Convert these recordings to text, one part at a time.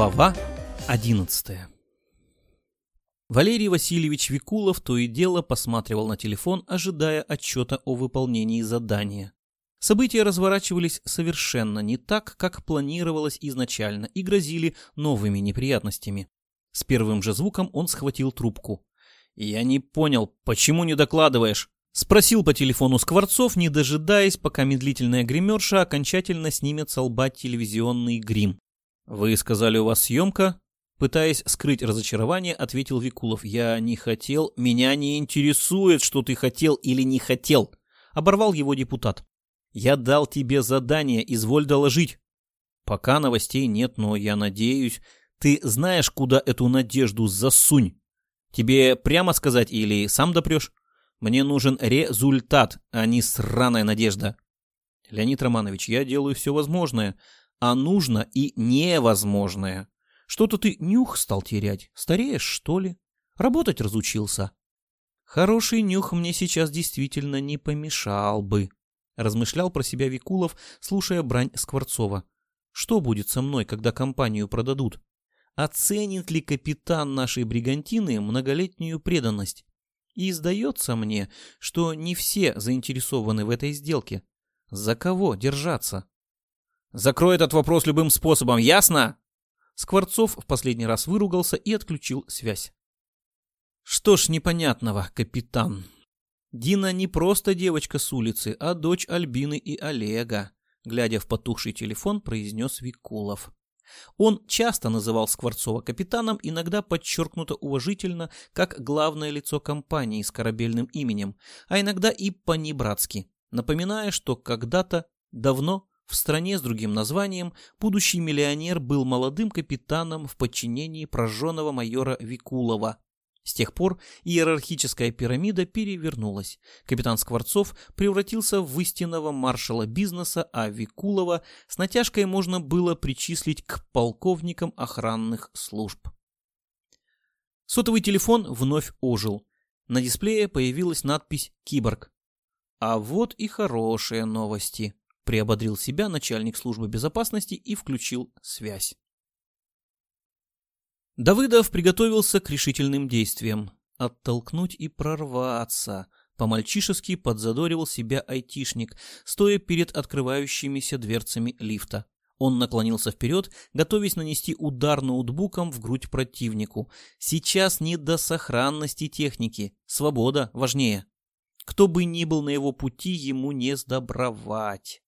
Глава 11 Валерий Васильевич Викулов то и дело посматривал на телефон, ожидая отчета о выполнении задания. События разворачивались совершенно не так, как планировалось изначально, и грозили новыми неприятностями. С первым же звуком он схватил трубку. «Я не понял, почему не докладываешь?» Спросил по телефону Скворцов, не дожидаясь, пока медлительная гримерша окончательно снимет с лба телевизионный грим. «Вы сказали, у вас съемка?» Пытаясь скрыть разочарование, ответил Викулов. «Я не хотел. Меня не интересует, что ты хотел или не хотел», — оборвал его депутат. «Я дал тебе задание, изволь доложить». «Пока новостей нет, но я надеюсь. Ты знаешь, куда эту надежду засунь? Тебе прямо сказать или сам допрешь?» Мне нужен результат, а не сраная надежда. Леонид Романович, я делаю все возможное, а нужно и невозможное. Что-то ты нюх стал терять. Стареешь, что ли? Работать разучился. Хороший нюх мне сейчас действительно не помешал бы, размышлял про себя Викулов, слушая брань Скворцова. Что будет со мной, когда компанию продадут? Оценит ли капитан нашей бригантины многолетнюю преданность? И сдается мне, что не все заинтересованы в этой сделке. За кого держаться? Закрой этот вопрос любым способом, ясно? Скворцов в последний раз выругался и отключил связь. Что ж непонятного, капитан. Дина не просто девочка с улицы, а дочь Альбины и Олега, глядя в потухший телефон, произнес Викулов. Он часто называл Скворцова капитаном, иногда подчеркнуто уважительно, как главное лицо компании с корабельным именем, а иногда и по-небратски, напоминая, что когда-то, давно, в стране с другим названием, будущий миллионер был молодым капитаном в подчинении прожженного майора Викулова, с тех пор иерархическая пирамида перевернулась. Капитан Скворцов превратился в истинного маршала бизнеса, а Викулова с натяжкой можно было причислить к полковникам охранных служб. Сотовый телефон вновь ожил. На дисплее появилась надпись «Киборг». А вот и хорошие новости, приободрил себя начальник службы безопасности и включил связь. Давыдов приготовился к решительным действиям. Оттолкнуть и прорваться. По-мальчишески подзадоривал себя айтишник, стоя перед открывающимися дверцами лифта. Он наклонился вперед, готовясь нанести удар ноутбуком в грудь противнику. Сейчас не до сохранности техники. Свобода важнее. Кто бы ни был на его пути, ему не сдобровать.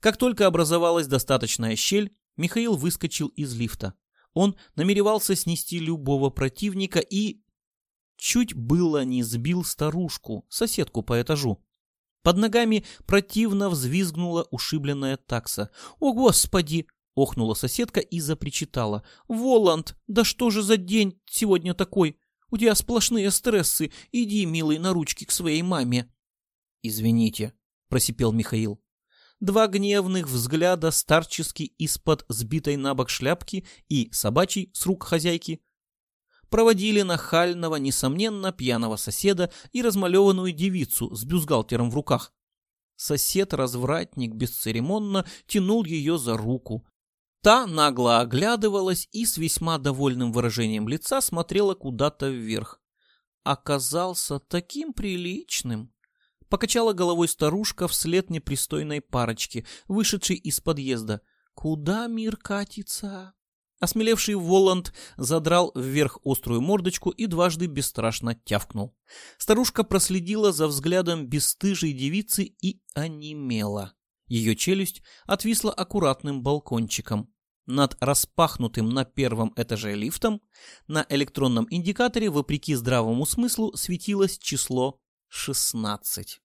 Как только образовалась достаточная щель, Михаил выскочил из лифта. Он намеревался снести любого противника и... Чуть было не сбил старушку, соседку по этажу. Под ногами противно взвизгнула ушибленная такса. «О, Господи!» — охнула соседка и запричитала. «Воланд, да что же за день сегодня такой? У тебя сплошные стрессы. Иди, милый, на ручки к своей маме». «Извините», — просипел Михаил. Два гневных взгляда старчески из-под сбитой на бок шляпки и собачий с рук хозяйки проводили нахального, несомненно, пьяного соседа и размалеванную девицу с бюстгальтером в руках. Сосед-развратник бесцеремонно тянул ее за руку. Та нагло оглядывалась и с весьма довольным выражением лица смотрела куда-то вверх. Оказался таким приличным. Покачала головой старушка вслед непристойной парочке, вышедшей из подъезда. «Куда мир катится?» Осмелевший Воланд задрал вверх острую мордочку и дважды бесстрашно тявкнул. Старушка проследила за взглядом бесстыжей девицы и онемела. Ее челюсть отвисла аккуратным балкончиком. Над распахнутым на первом этаже лифтом на электронном индикаторе, вопреки здравому смыслу, светилось число 16.